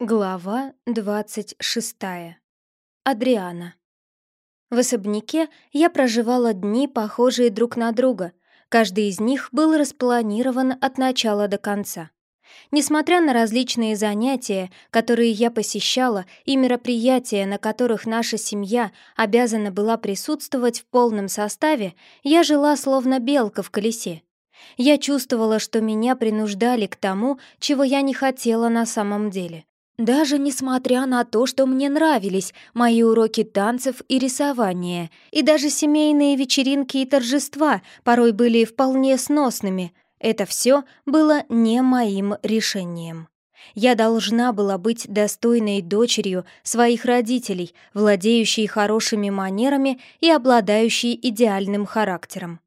Глава двадцать шестая. Адриана. В особняке я проживала дни, похожие друг на друга. Каждый из них был распланирован от начала до конца. Несмотря на различные занятия, которые я посещала, и мероприятия, на которых наша семья обязана была присутствовать в полном составе, я жила словно белка в колесе. Я чувствовала, что меня принуждали к тому, чего я не хотела на самом деле. Даже несмотря на то, что мне нравились мои уроки танцев и рисования, и даже семейные вечеринки и торжества порой были вполне сносными, это все было не моим решением. Я должна была быть достойной дочерью своих родителей, владеющей хорошими манерами и обладающей идеальным характером.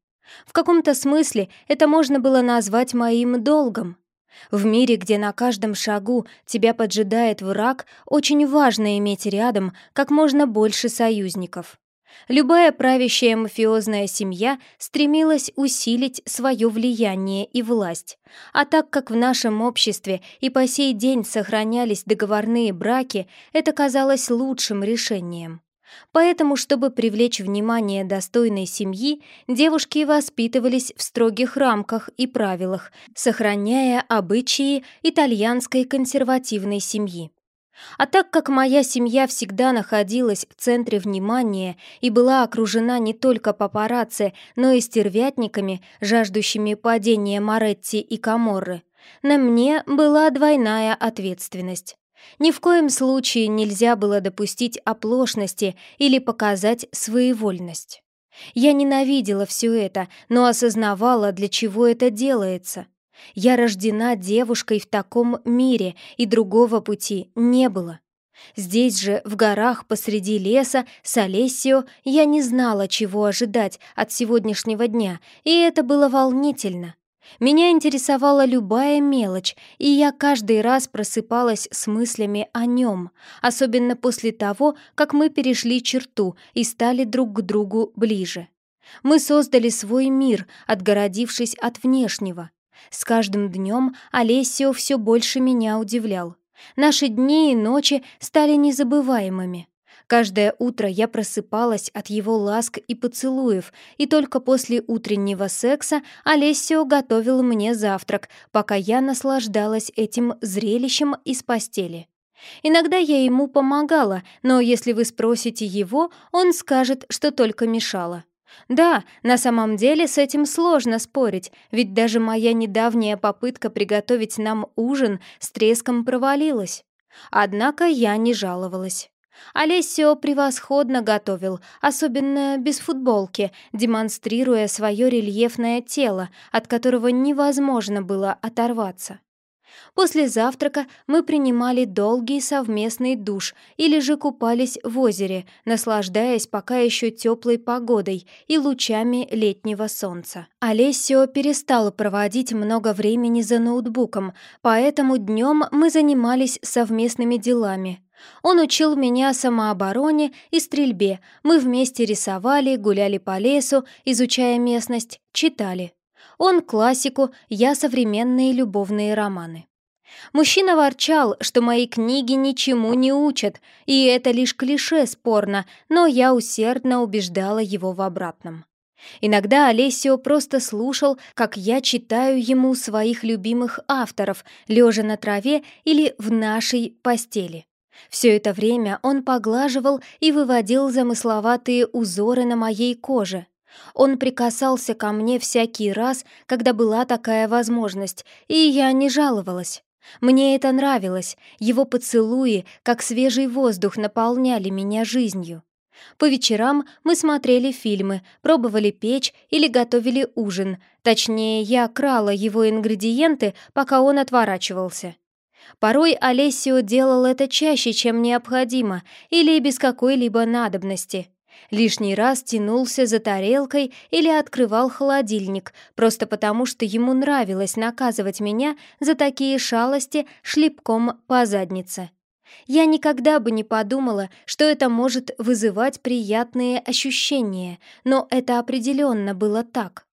В каком-то смысле это можно было назвать моим долгом — в мире, где на каждом шагу тебя поджидает враг, очень важно иметь рядом как можно больше союзников. Любая правящая мафиозная семья стремилась усилить свое влияние и власть. А так как в нашем обществе и по сей день сохранялись договорные браки, это казалось лучшим решением. Поэтому, чтобы привлечь внимание достойной семьи, девушки воспитывались в строгих рамках и правилах, сохраняя обычаи итальянской консервативной семьи. А так как моя семья всегда находилась в центре внимания и была окружена не только папарацци, но и стервятниками, жаждущими падения Моретти и Каморры, на мне была двойная ответственность. Ни в коем случае нельзя было допустить оплошности или показать своевольность. Я ненавидела все это, но осознавала, для чего это делается. Я рождена девушкой в таком мире, и другого пути не было. Здесь же, в горах посреди леса, с Олесио, я не знала, чего ожидать от сегодняшнего дня, и это было волнительно. Меня интересовала любая мелочь, и я каждый раз просыпалась с мыслями о нем, особенно после того, как мы перешли черту и стали друг к другу ближе. Мы создали свой мир, отгородившись от внешнего. С каждым днем Олесио все больше меня удивлял. Наши дни и ночи стали незабываемыми. Каждое утро я просыпалась от его ласк и поцелуев, и только после утреннего секса Олесио готовил мне завтрак, пока я наслаждалась этим зрелищем из постели. Иногда я ему помогала, но если вы спросите его, он скажет, что только мешала. Да, на самом деле с этим сложно спорить, ведь даже моя недавняя попытка приготовить нам ужин с треском провалилась. Однако я не жаловалась. Олесио превосходно готовил, особенно без футболки, демонстрируя свое рельефное тело, от которого невозможно было оторваться. После завтрака мы принимали долгий совместный душ или же купались в озере, наслаждаясь пока еще теплой погодой и лучами летнего солнца. Олесио перестал проводить много времени за ноутбуком, поэтому днем мы занимались совместными делами. Он учил меня самообороне и стрельбе. Мы вместе рисовали, гуляли по лесу, изучая местность, читали. Он классику, я современные любовные романы. Мужчина ворчал, что мои книги ничему не учат, и это лишь клише спорно, но я усердно убеждала его в обратном. Иногда Олесио просто слушал, как я читаю ему своих любимых авторов, лежа на траве или в нашей постели. Все это время он поглаживал и выводил замысловатые узоры на моей коже. Он прикасался ко мне всякий раз, когда была такая возможность, и я не жаловалась. Мне это нравилось, его поцелуи, как свежий воздух, наполняли меня жизнью. По вечерам мы смотрели фильмы, пробовали печь или готовили ужин. Точнее, я крала его ингредиенты, пока он отворачивался. Порой Олесио делал это чаще, чем необходимо, или без какой-либо надобности. Лишний раз тянулся за тарелкой или открывал холодильник, просто потому что ему нравилось наказывать меня за такие шалости шлепком по заднице. Я никогда бы не подумала, что это может вызывать приятные ощущения, но это определенно было так.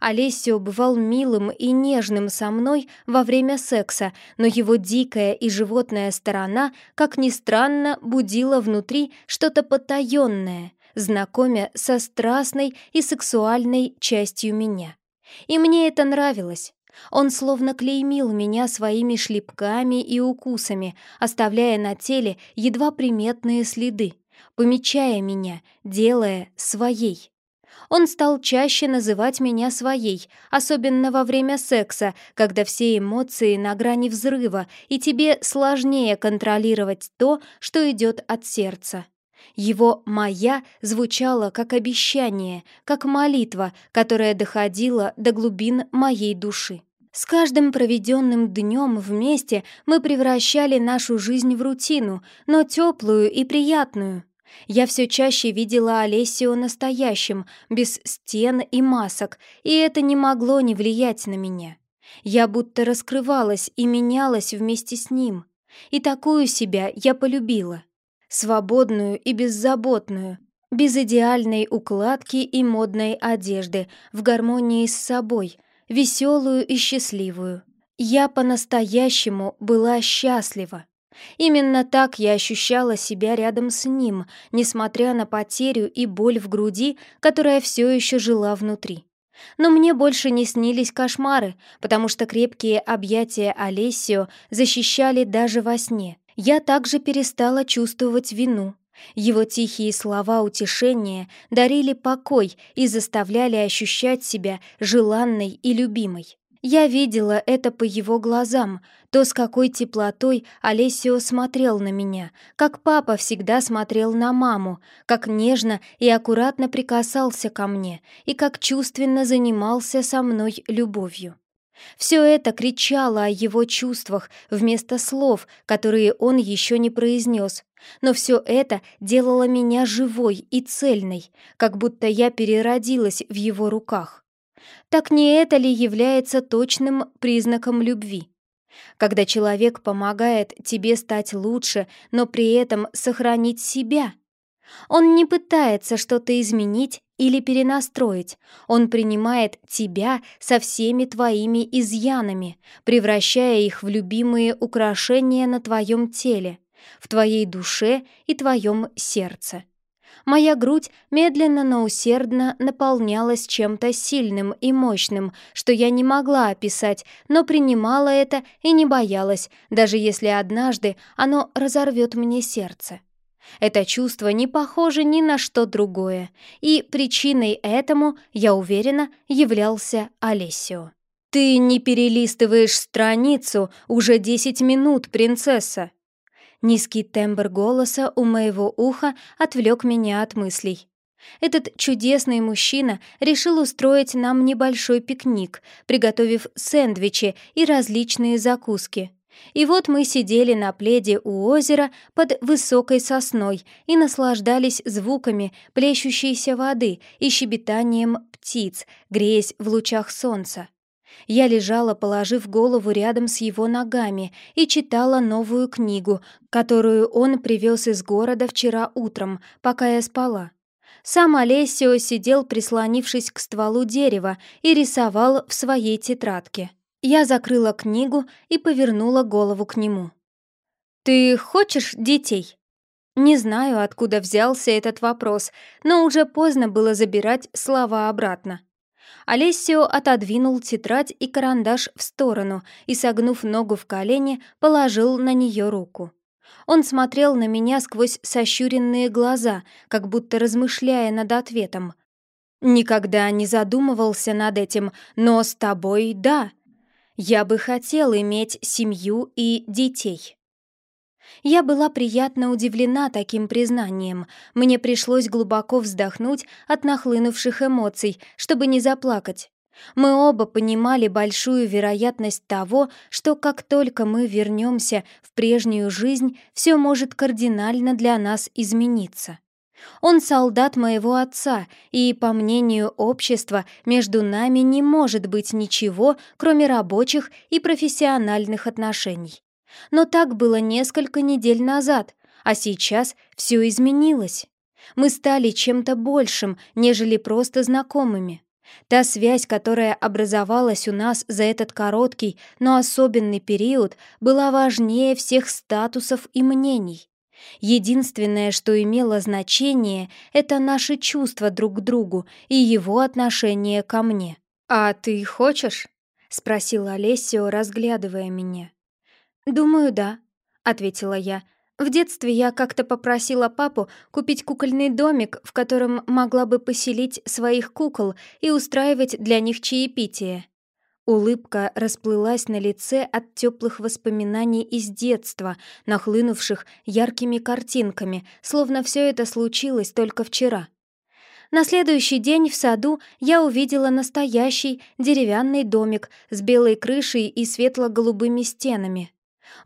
Олесио бывал милым и нежным со мной во время секса, но его дикая и животная сторона, как ни странно, будила внутри что-то потаенное, знакомя со страстной и сексуальной частью меня. И мне это нравилось. Он словно клеймил меня своими шлепками и укусами, оставляя на теле едва приметные следы, помечая меня, делая своей. Он стал чаще называть меня своей, особенно во время секса, когда все эмоции на грани взрыва, и тебе сложнее контролировать то, что идет от сердца. Его «моя» звучало как обещание, как молитва, которая доходила до глубин моей души. С каждым проведенным днем вместе мы превращали нашу жизнь в рутину, но теплую и приятную. Я все чаще видела Олесио настоящим, без стен и масок, и это не могло не влиять на меня. Я будто раскрывалась и менялась вместе с ним. И такую себя я полюбила. Свободную и беззаботную, без идеальной укладки и модной одежды, в гармонии с собой, веселую и счастливую. Я по-настоящему была счастлива. Именно так я ощущала себя рядом с ним, несмотря на потерю и боль в груди, которая все еще жила внутри. Но мне больше не снились кошмары, потому что крепкие объятия Олесио защищали даже во сне. Я также перестала чувствовать вину. Его тихие слова утешения дарили покой и заставляли ощущать себя желанной и любимой. Я видела это по его глазам, то, с какой теплотой Олесио смотрел на меня, как папа всегда смотрел на маму, как нежно и аккуратно прикасался ко мне и как чувственно занимался со мной любовью. Все это кричало о его чувствах вместо слов, которые он еще не произнес, но все это делало меня живой и цельной, как будто я переродилась в его руках. Так не это ли является точным признаком любви? Когда человек помогает тебе стать лучше, но при этом сохранить себя. Он не пытается что-то изменить или перенастроить. Он принимает тебя со всеми твоими изъянами, превращая их в любимые украшения на твоем теле, в твоей душе и твоем сердце. Моя грудь медленно, но усердно наполнялась чем-то сильным и мощным, что я не могла описать, но принимала это и не боялась, даже если однажды оно разорвет мне сердце. Это чувство не похоже ни на что другое, и причиной этому, я уверена, являлся Олесио. «Ты не перелистываешь страницу уже десять минут, принцесса!» Низкий тембр голоса у моего уха отвлек меня от мыслей. Этот чудесный мужчина решил устроить нам небольшой пикник, приготовив сэндвичи и различные закуски. И вот мы сидели на пледе у озера под высокой сосной и наслаждались звуками плещущейся воды и щебетанием птиц, греясь в лучах солнца. Я лежала, положив голову рядом с его ногами, и читала новую книгу, которую он привез из города вчера утром, пока я спала. Сам Олесио сидел, прислонившись к стволу дерева, и рисовал в своей тетрадке. Я закрыла книгу и повернула голову к нему. «Ты хочешь детей?» Не знаю, откуда взялся этот вопрос, но уже поздно было забирать слова обратно. Олесио отодвинул тетрадь и карандаш в сторону и, согнув ногу в колени, положил на нее руку. Он смотрел на меня сквозь сощуренные глаза, как будто размышляя над ответом. «Никогда не задумывался над этим, но с тобой — да. Я бы хотел иметь семью и детей». Я была приятно удивлена таким признанием. Мне пришлось глубоко вздохнуть от нахлынувших эмоций, чтобы не заплакать. Мы оба понимали большую вероятность того, что как только мы вернемся в прежнюю жизнь, все может кардинально для нас измениться. Он солдат моего отца, и, по мнению общества, между нами не может быть ничего, кроме рабочих и профессиональных отношений. Но так было несколько недель назад, а сейчас все изменилось. Мы стали чем-то большим, нежели просто знакомыми. Та связь, которая образовалась у нас за этот короткий, но особенный период, была важнее всех статусов и мнений. Единственное, что имело значение, это наши чувства друг к другу и его отношение ко мне. «А ты хочешь?» — спросила Олесио, разглядывая меня. «Думаю, да», — ответила я. В детстве я как-то попросила папу купить кукольный домик, в котором могла бы поселить своих кукол и устраивать для них чаепитие. Улыбка расплылась на лице от теплых воспоминаний из детства, нахлынувших яркими картинками, словно все это случилось только вчера. На следующий день в саду я увидела настоящий деревянный домик с белой крышей и светло-голубыми стенами.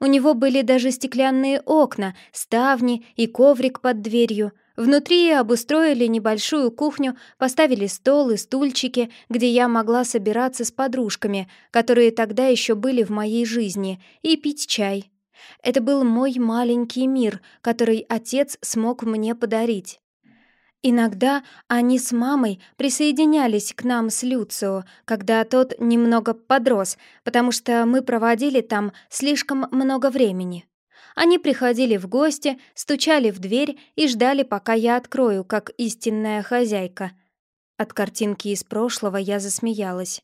У него были даже стеклянные окна, ставни и коврик под дверью — Внутри обустроили небольшую кухню, поставили стол и стульчики, где я могла собираться с подружками, которые тогда еще были в моей жизни, и пить чай. Это был мой маленький мир, который отец смог мне подарить. Иногда они с мамой присоединялись к нам с Люцио, когда тот немного подрос, потому что мы проводили там слишком много времени. Они приходили в гости, стучали в дверь и ждали, пока я открою, как истинная хозяйка. От картинки из прошлого я засмеялась.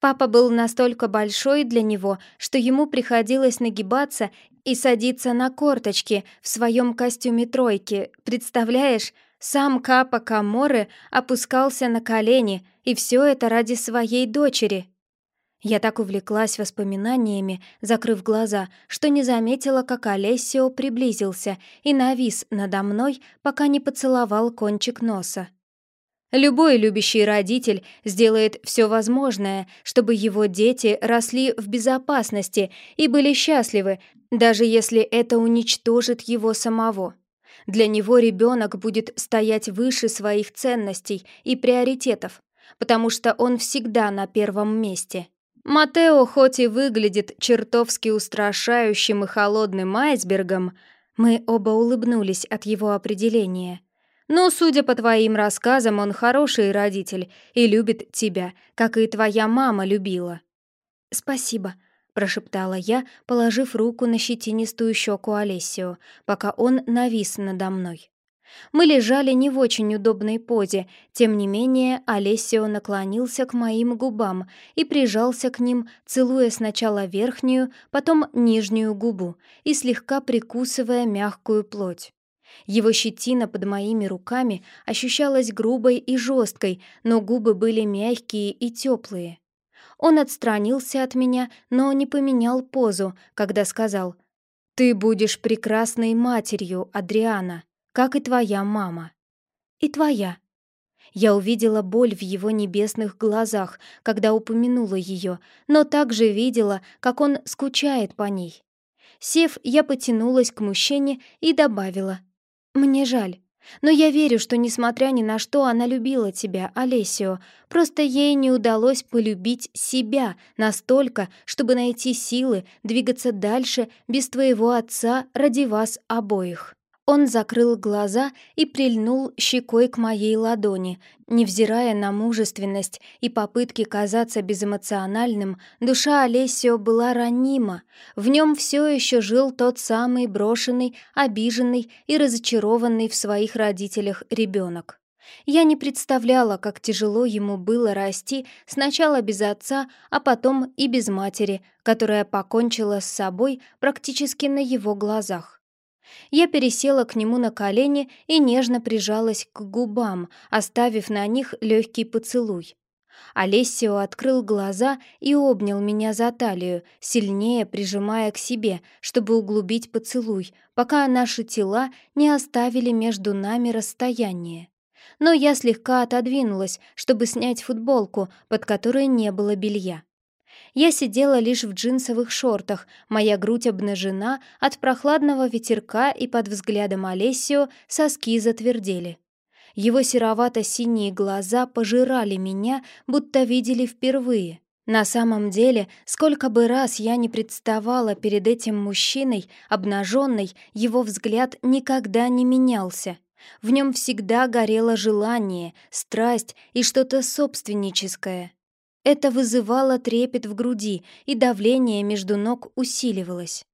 Папа был настолько большой для него, что ему приходилось нагибаться и садиться на корточки в своем костюме тройки. Представляешь, сам Капа Каморы опускался на колени, и все это ради своей дочери. Я так увлеклась воспоминаниями, закрыв глаза, что не заметила, как Олесио приблизился и навис надо мной, пока не поцеловал кончик носа. Любой любящий родитель сделает все возможное, чтобы его дети росли в безопасности и были счастливы, даже если это уничтожит его самого. Для него ребенок будет стоять выше своих ценностей и приоритетов, потому что он всегда на первом месте. Матео хоть и выглядит чертовски устрашающим и холодным айсбергом, мы оба улыбнулись от его определения. Но, судя по твоим рассказам, он хороший родитель и любит тебя, как и твоя мама любила. «Спасибо», — прошептала я, положив руку на щетинистую щеку Олесио, пока он навис надо мной. Мы лежали не в очень удобной позе, тем не менее Олесио наклонился к моим губам и прижался к ним, целуя сначала верхнюю, потом нижнюю губу и слегка прикусывая мягкую плоть. Его щетина под моими руками ощущалась грубой и жесткой, но губы были мягкие и теплые. Он отстранился от меня, но не поменял позу, когда сказал «Ты будешь прекрасной матерью, Адриана» как и твоя мама. И твоя. Я увидела боль в его небесных глазах, когда упомянула ее, но также видела, как он скучает по ней. Сев, я потянулась к мужчине и добавила. «Мне жаль. Но я верю, что, несмотря ни на что, она любила тебя, Олесио. Просто ей не удалось полюбить себя настолько, чтобы найти силы двигаться дальше без твоего отца ради вас обоих». Он закрыл глаза и прильнул щекой к моей ладони. Невзирая на мужественность и попытки казаться безэмоциональным, душа Олесио была ранима. В нем все еще жил тот самый брошенный, обиженный и разочарованный в своих родителях ребенок. Я не представляла, как тяжело ему было расти сначала без отца, а потом и без матери, которая покончила с собой практически на его глазах. Я пересела к нему на колени и нежно прижалась к губам, оставив на них легкий поцелуй. Олесио открыл глаза и обнял меня за талию, сильнее прижимая к себе, чтобы углубить поцелуй, пока наши тела не оставили между нами расстояние. Но я слегка отодвинулась, чтобы снять футболку, под которой не было белья. Я сидела лишь в джинсовых шортах, моя грудь обнажена от прохладного ветерка и под взглядом Олесио соски затвердели. Его серовато-синие глаза пожирали меня, будто видели впервые. На самом деле, сколько бы раз я не представала перед этим мужчиной, обнаженной, его взгляд никогда не менялся. В нем всегда горело желание, страсть и что-то собственническое. Это вызывало трепет в груди, и давление между ног усиливалось.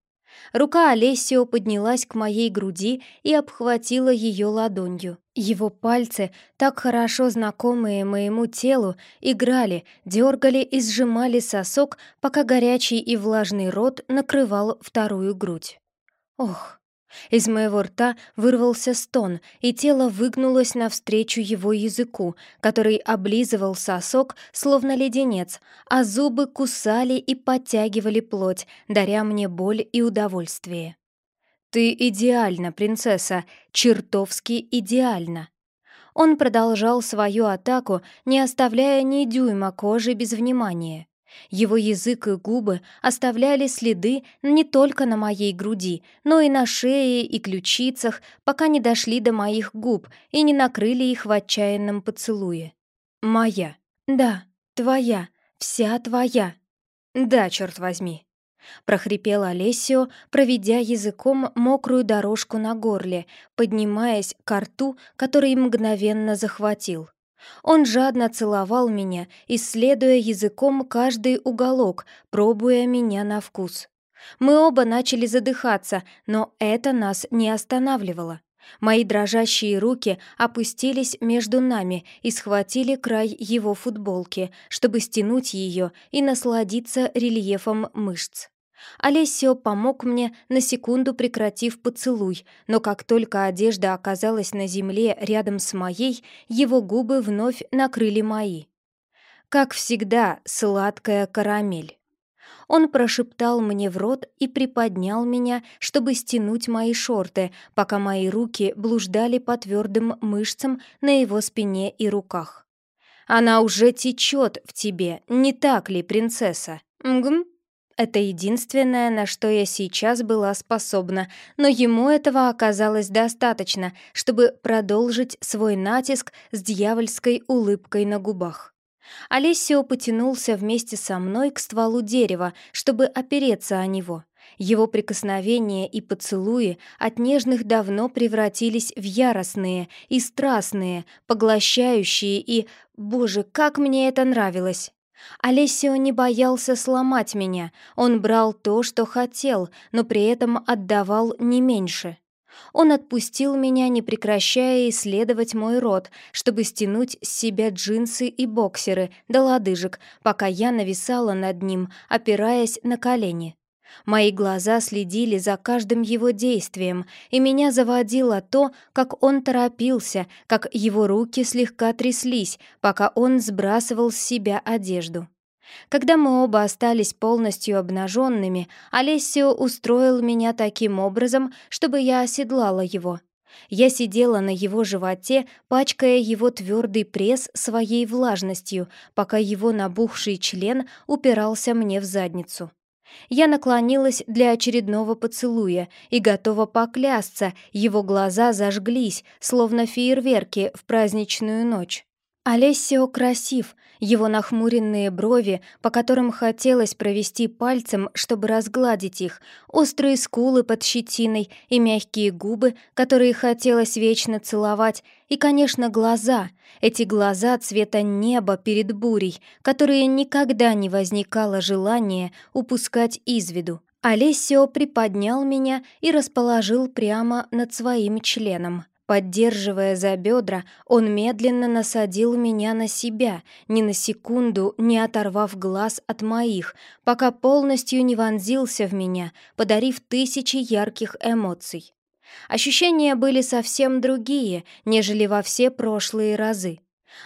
Рука Олесио поднялась к моей груди и обхватила ее ладонью. Его пальцы, так хорошо знакомые моему телу, играли, дергали и сжимали сосок, пока горячий и влажный рот накрывал вторую грудь. Ох! Из моего рта вырвался стон, и тело выгнулось навстречу его языку, который облизывал сосок, словно леденец, а зубы кусали и подтягивали плоть, даря мне боль и удовольствие. «Ты идеальна, принцесса, чертовски идеальна!» Он продолжал свою атаку, не оставляя ни дюйма кожи без внимания. Его язык и губы оставляли следы не только на моей груди, но и на шее и ключицах, пока не дошли до моих губ и не накрыли их в отчаянном поцелуе. «Моя. Да, твоя. Вся твоя. Да, черт возьми». Прохрипел Олесио, проведя языком мокрую дорожку на горле, поднимаясь к рту, который мгновенно захватил. Он жадно целовал меня, исследуя языком каждый уголок, пробуя меня на вкус. Мы оба начали задыхаться, но это нас не останавливало. Мои дрожащие руки опустились между нами и схватили край его футболки, чтобы стянуть ее и насладиться рельефом мышц. Олесио помог мне, на секунду прекратив поцелуй, но как только одежда оказалась на земле рядом с моей, его губы вновь накрыли мои. Как всегда, сладкая карамель. Он прошептал мне в рот и приподнял меня, чтобы стянуть мои шорты, пока мои руки блуждали по твердым мышцам на его спине и руках. «Она уже течет в тебе, не так ли, принцесса?» «Мгм», это единственное, на что я сейчас была способна, но ему этого оказалось достаточно, чтобы продолжить свой натиск с дьявольской улыбкой на губах. Олесио потянулся вместе со мной к стволу дерева, чтобы опереться о него. Его прикосновения и поцелуи от нежных давно превратились в яростные и страстные, поглощающие и... Боже, как мне это нравилось! Олесио не боялся сломать меня, он брал то, что хотел, но при этом отдавал не меньше. Он отпустил меня, не прекращая исследовать мой рот, чтобы стянуть с себя джинсы и боксеры до лодыжек, пока я нависала над ним, опираясь на колени. Мои глаза следили за каждым его действием, и меня заводило то, как он торопился, как его руки слегка тряслись, пока он сбрасывал с себя одежду. Когда мы оба остались полностью обнаженными, Олесио устроил меня таким образом, чтобы я оседлала его. Я сидела на его животе, пачкая его твердый пресс своей влажностью, пока его набухший член упирался мне в задницу. Я наклонилась для очередного поцелуя и готова поклясться, его глаза зажглись, словно фейерверки в праздничную ночь. Олесио красив, его нахмуренные брови, по которым хотелось провести пальцем, чтобы разгладить их, острые скулы под щетиной и мягкие губы, которые хотелось вечно целовать, и, конечно, глаза, эти глаза цвета неба перед бурей, которые никогда не возникало желания упускать из виду. Олесио приподнял меня и расположил прямо над своим членом. Поддерживая за бедра, он медленно насадил меня на себя, ни на секунду не оторвав глаз от моих, пока полностью не вонзился в меня, подарив тысячи ярких эмоций. Ощущения были совсем другие, нежели во все прошлые разы.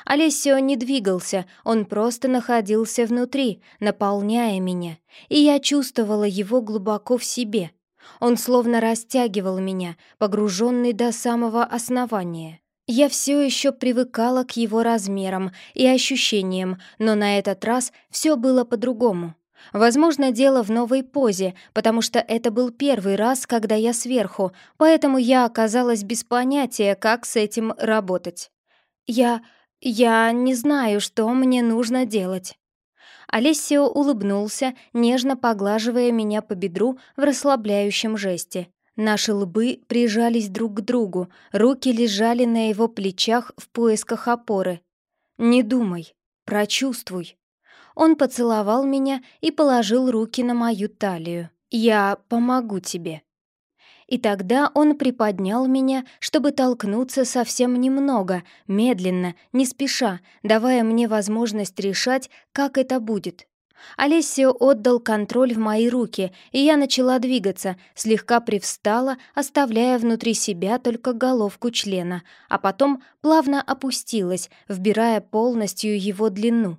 Олесио не двигался, он просто находился внутри, наполняя меня, и я чувствовала его глубоко в себе — он словно растягивал меня, погруженный до самого основания. Я все еще привыкала к его размерам и ощущениям, но на этот раз все было по-другому. Возможно, дело в новой позе, потому что это был первый раз, когда я сверху, поэтому я оказалась без понятия, как с этим работать. Я... я не знаю, что мне нужно делать. Олесио улыбнулся, нежно поглаживая меня по бедру в расслабляющем жесте. Наши лбы прижались друг к другу, руки лежали на его плечах в поисках опоры. «Не думай, прочувствуй». Он поцеловал меня и положил руки на мою талию. «Я помогу тебе». И тогда он приподнял меня, чтобы толкнуться совсем немного, медленно, не спеша, давая мне возможность решать, как это будет. Олесио отдал контроль в мои руки, и я начала двигаться, слегка привстала, оставляя внутри себя только головку члена, а потом плавно опустилась, вбирая полностью его длину.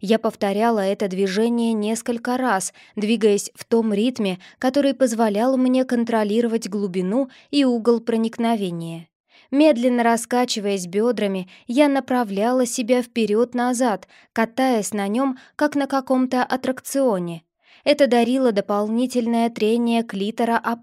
Я повторяла это движение несколько раз, двигаясь в том ритме, который позволял мне контролировать глубину и угол проникновения. Медленно раскачиваясь бедрами, я направляла себя вперед-назад, катаясь на нем, как на каком-то аттракционе. Это дарило дополнительное трение клитора о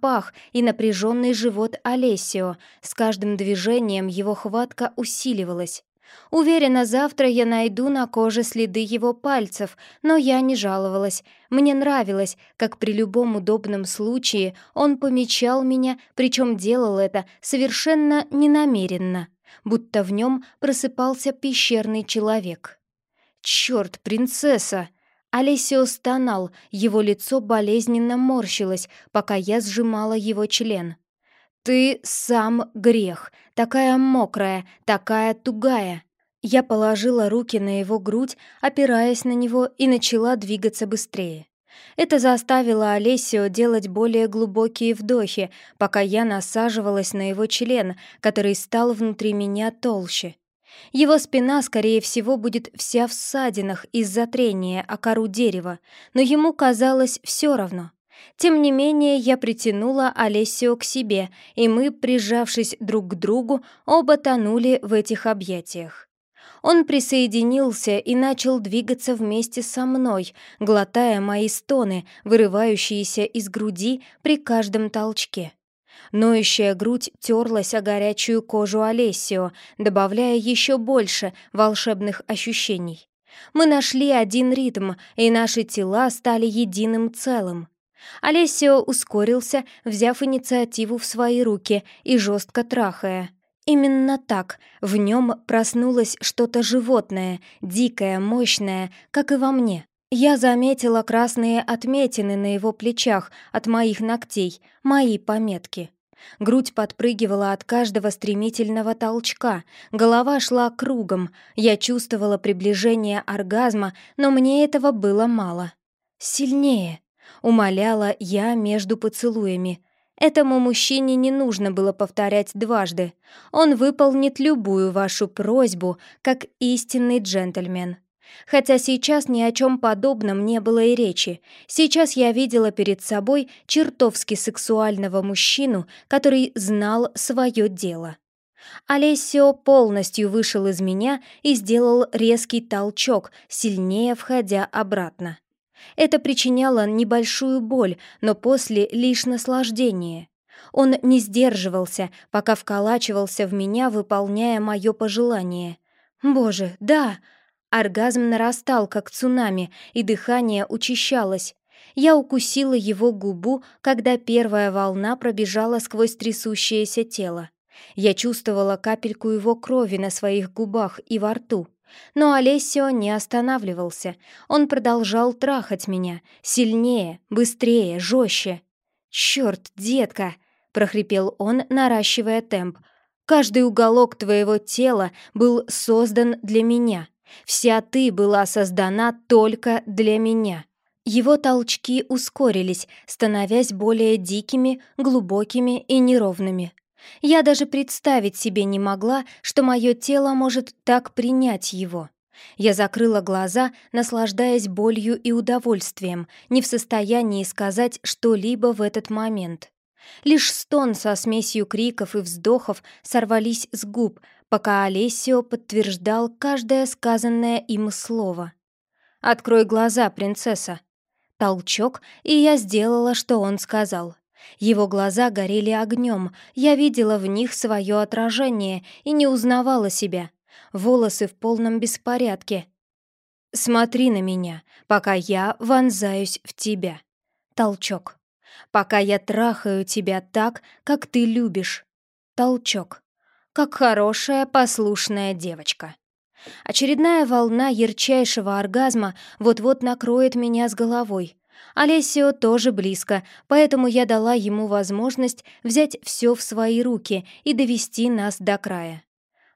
и напряженный живот Олесио. С каждым движением его хватка усиливалась. Уверена, завтра я найду на коже следы его пальцев, но я не жаловалась. Мне нравилось, как при любом удобном случае он помечал меня, причем делал это совершенно ненамеренно, будто в нем просыпался пещерный человек. «Черт, принцесса!» Олесио стонал, его лицо болезненно морщилось, пока я сжимала его член. «Ты сам грех, такая мокрая, такая тугая». Я положила руки на его грудь, опираясь на него, и начала двигаться быстрее. Это заставило Олесио делать более глубокие вдохи, пока я насаживалась на его член, который стал внутри меня толще. Его спина, скорее всего, будет вся в ссадинах из-за трения о кору дерева, но ему казалось все равно. Тем не менее, я притянула Олесио к себе, и мы, прижавшись друг к другу, оба тонули в этих объятиях. Он присоединился и начал двигаться вместе со мной, глотая мои стоны, вырывающиеся из груди при каждом толчке. Ноющая грудь терлась о горячую кожу Олесио, добавляя еще больше волшебных ощущений. Мы нашли один ритм, и наши тела стали единым целым. Олесио ускорился, взяв инициативу в свои руки и жестко трахая. Именно так, в нем проснулось что-то животное, дикое, мощное, как и во мне. Я заметила красные отметины на его плечах от моих ногтей, мои пометки. Грудь подпрыгивала от каждого стремительного толчка, голова шла кругом, я чувствовала приближение оргазма, но мне этого было мало. «Сильнее!» Умоляла я между поцелуями. Этому мужчине не нужно было повторять дважды. Он выполнит любую вашу просьбу, как истинный джентльмен. Хотя сейчас ни о чем подобном не было и речи. Сейчас я видела перед собой чертовски сексуального мужчину, который знал свое дело. Олесио полностью вышел из меня и сделал резкий толчок, сильнее входя обратно. Это причиняло небольшую боль, но после лишь наслаждение. Он не сдерживался, пока вколачивался в меня, выполняя мое пожелание. «Боже, да!» Оргазм нарастал, как цунами, и дыхание учащалось. Я укусила его губу, когда первая волна пробежала сквозь трясущееся тело. Я чувствовала капельку его крови на своих губах и во рту. Но Олесио не останавливался. Он продолжал трахать меня. Сильнее, быстрее, жестче. «Черт, детка!» — прохрипел он, наращивая темп. «Каждый уголок твоего тела был создан для меня. Вся ты была создана только для меня». Его толчки ускорились, становясь более дикими, глубокими и неровными. Я даже представить себе не могла, что мое тело может так принять его. Я закрыла глаза, наслаждаясь болью и удовольствием, не в состоянии сказать что-либо в этот момент. Лишь стон со смесью криков и вздохов сорвались с губ, пока Олесио подтверждал каждое сказанное им слово. «Открой глаза, принцесса!» Толчок, и я сделала, что он сказал. Его глаза горели огнем, я видела в них свое отражение и не узнавала себя. Волосы в полном беспорядке. «Смотри на меня, пока я вонзаюсь в тебя». Толчок. пока я трахаю тебя так, как ты любишь. Толчок. Как хорошая, послушная девочка. Очередная волна ярчайшего оргазма вот-вот накроет меня с головой. Олесио тоже близко, поэтому я дала ему возможность взять все в свои руки и довести нас до края.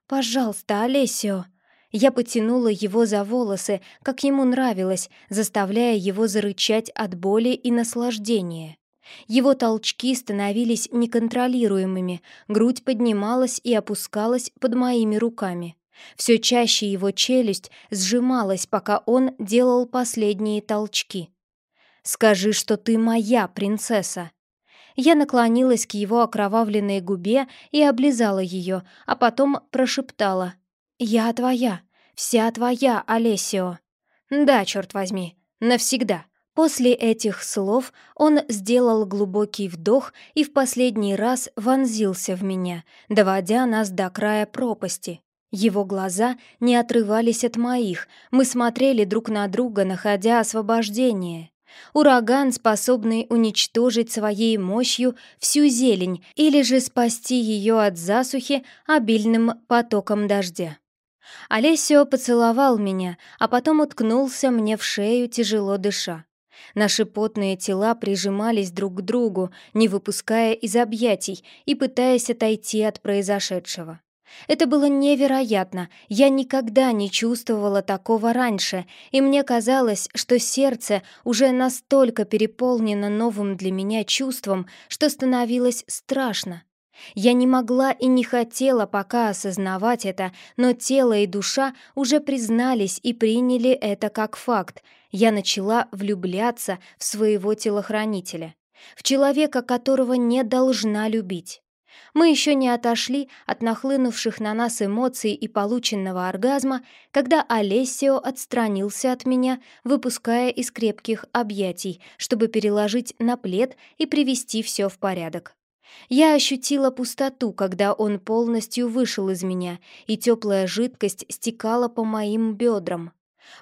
«Пожалуйста, Олесио!» Я потянула его за волосы, как ему нравилось, заставляя его зарычать от боли и наслаждения. Его толчки становились неконтролируемыми, грудь поднималась и опускалась под моими руками. Все чаще его челюсть сжималась, пока он делал последние толчки. «Скажи, что ты моя принцесса!» Я наклонилась к его окровавленной губе и облизала ее, а потом прошептала. «Я твоя, вся твоя, Олесио!» «Да, черт возьми, навсегда!» После этих слов он сделал глубокий вдох и в последний раз вонзился в меня, доводя нас до края пропасти. Его глаза не отрывались от моих, мы смотрели друг на друга, находя освобождение. Ураган, способный уничтожить своей мощью всю зелень или же спасти ее от засухи обильным потоком дождя. Олесио поцеловал меня, а потом уткнулся мне в шею, тяжело дыша. Наши потные тела прижимались друг к другу, не выпуская из объятий и пытаясь отойти от произошедшего. Это было невероятно, я никогда не чувствовала такого раньше, и мне казалось, что сердце уже настолько переполнено новым для меня чувством, что становилось страшно. Я не могла и не хотела пока осознавать это, но тело и душа уже признались и приняли это как факт. Я начала влюбляться в своего телохранителя, в человека, которого не должна любить. Мы еще не отошли от нахлынувших на нас эмоций и полученного оргазма, когда Олесио отстранился от меня, выпуская из крепких объятий, чтобы переложить на плед и привести все в порядок. Я ощутила пустоту, когда он полностью вышел из меня, и теплая жидкость стекала по моим бедрам.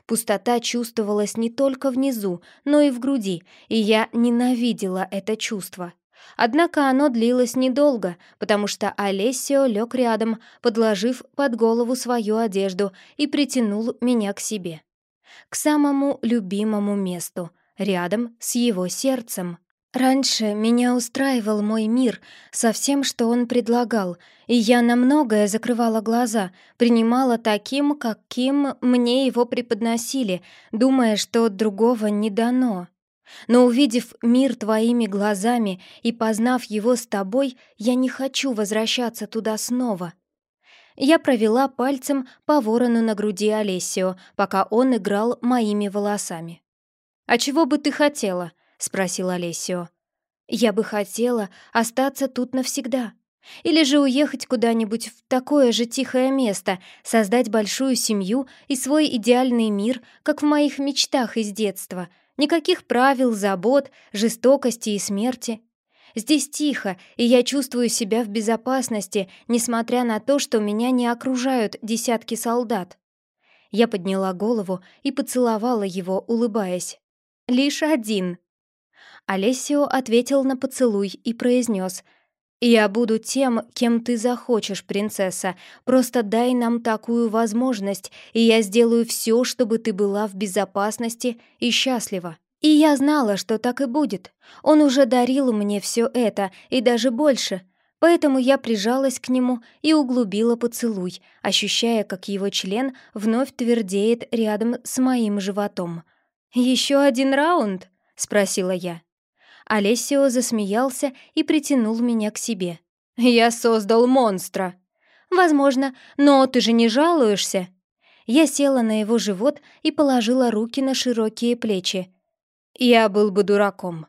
Пустота чувствовалась не только внизу, но и в груди, и я ненавидела это чувство. Однако оно длилось недолго, потому что Олесио лег рядом, подложив под голову свою одежду и притянул меня к себе. К самому любимому месту, рядом с его сердцем. Раньше меня устраивал мой мир со всем, что он предлагал, и я на многое закрывала глаза, принимала таким, каким мне его преподносили, думая, что другого не дано. Но увидев мир твоими глазами и познав его с тобой, я не хочу возвращаться туда снова. Я провела пальцем по ворону на груди Олесио, пока он играл моими волосами. «А чего бы ты хотела?» — спросил Олесио. «Я бы хотела остаться тут навсегда», или же уехать куда-нибудь в такое же тихое место, создать большую семью и свой идеальный мир, как в моих мечтах из детства, Никаких правил, забот, жестокости и смерти. Здесь тихо, и я чувствую себя в безопасности, несмотря на то, что меня не окружают десятки солдат. Я подняла голову и поцеловала его, улыбаясь. «Лишь один». Олесио ответил на поцелуй и произнес — «Я буду тем, кем ты захочешь, принцесса. Просто дай нам такую возможность, и я сделаю все, чтобы ты была в безопасности и счастлива». И я знала, что так и будет. Он уже дарил мне все это, и даже больше. Поэтому я прижалась к нему и углубила поцелуй, ощущая, как его член вновь твердеет рядом с моим животом. «Еще один раунд?» — спросила я. Олесио засмеялся и притянул меня к себе. «Я создал монстра!» «Возможно, но ты же не жалуешься?» Я села на его живот и положила руки на широкие плечи. «Я был бы дураком».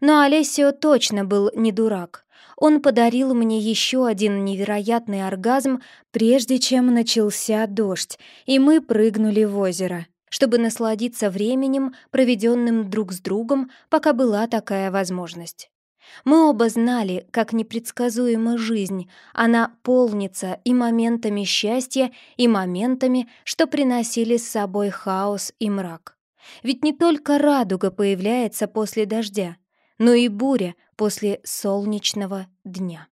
Но Олесио точно был не дурак. Он подарил мне еще один невероятный оргазм, прежде чем начался дождь, и мы прыгнули в озеро чтобы насладиться временем, проведенным друг с другом, пока была такая возможность. Мы оба знали, как непредсказуема жизнь, она полнится и моментами счастья, и моментами, что приносили с собой хаос и мрак. Ведь не только радуга появляется после дождя, но и буря после солнечного дня.